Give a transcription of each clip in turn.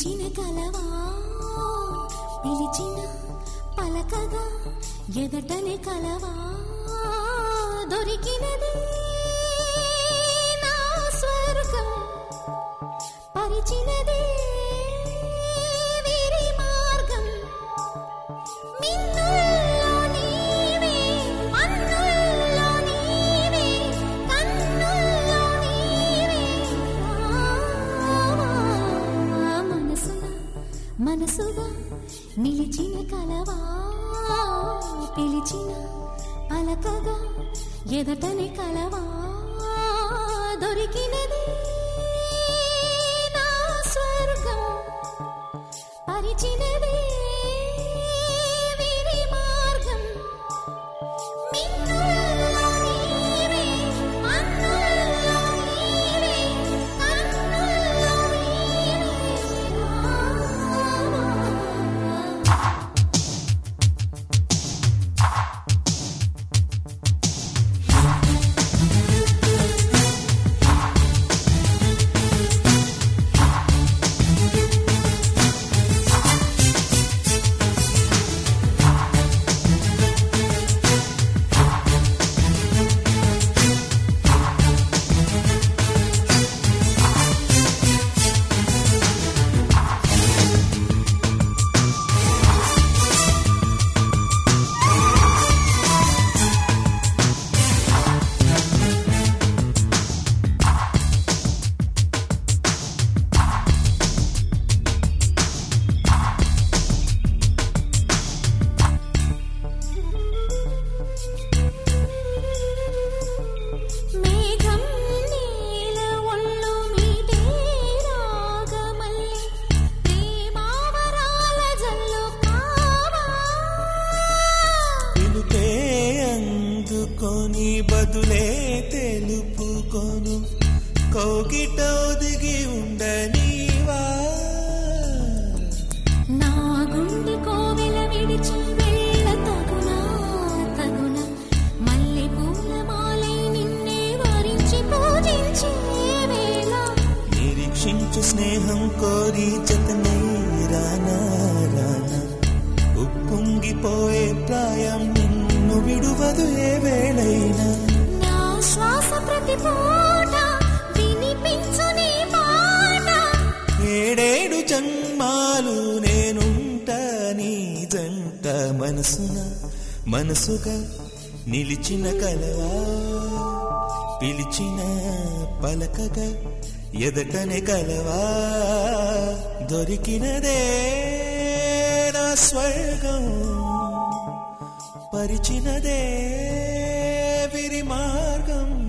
పిలిచిన కలవా? పిలిచిన పలకగా ఎదటనే కలవా? దొరికినది నా స్వర్గం పరిచినదే మనసుగా నిలిచిన కలవా పిలిచిన పలకగా ఎదటని కలవా దొరికినది నా స్వర్గం పరిచిన బదులే తెలుపుకొను. కౌగిట ఒదిగి ఉండనీవా? నా గుండె కోవెల విడిచి వెళ్ళ తగునా తగునా. మల్లె పూల మాలై నిన్నే వరించి పూజించే వేళ. నిరీక్షించు స్నేహం కోరి జతనై రానా రానా. ఉప్పొంగిపోయే ప్రాయం నిన్ను విడువదు ఏ వేళైనా. ఏడేడు జన్మాలు నేనుంట నీ జంట మనసున. మనసుగా నిలిచిన కలవా? పిలిచిన పలకగా ఎదటనే కలవా? దొరికినదే నా స్వర్గం. పరిచినదే విరి మార్గం.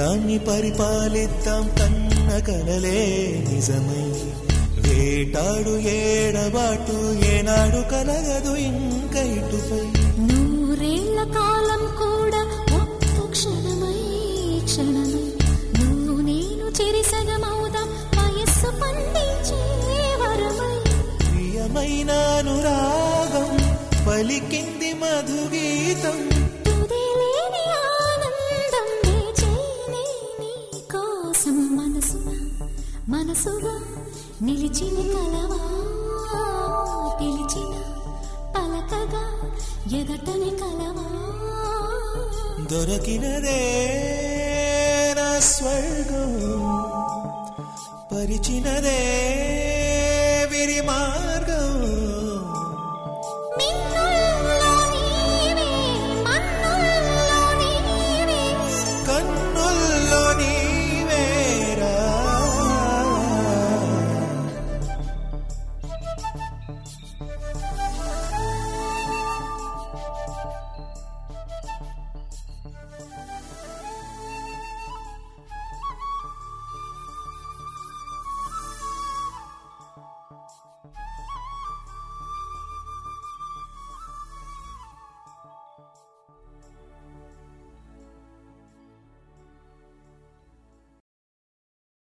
కాలాన్ని పరిపాలిద్దాం కన్న కలలే నిజమై. వేటాడు ఏడబాటు ఏనాడు కలగదు ఇంక ఇటుపై. నూరేళ్ళ కాలం కూడా క్షణమై క్షణమై. నువ్వు నేను చెరిసగమవుదాం వయస్సు ప్రియమైన అనురాగం పలికింది మధుగీతం. మనసుగా నిలిచిన కలవా? పిలిచిన పలకగా ఎదటని కలవా? దొరకినదే నా స్వర్గం పరిచినదే విరి మార్గం.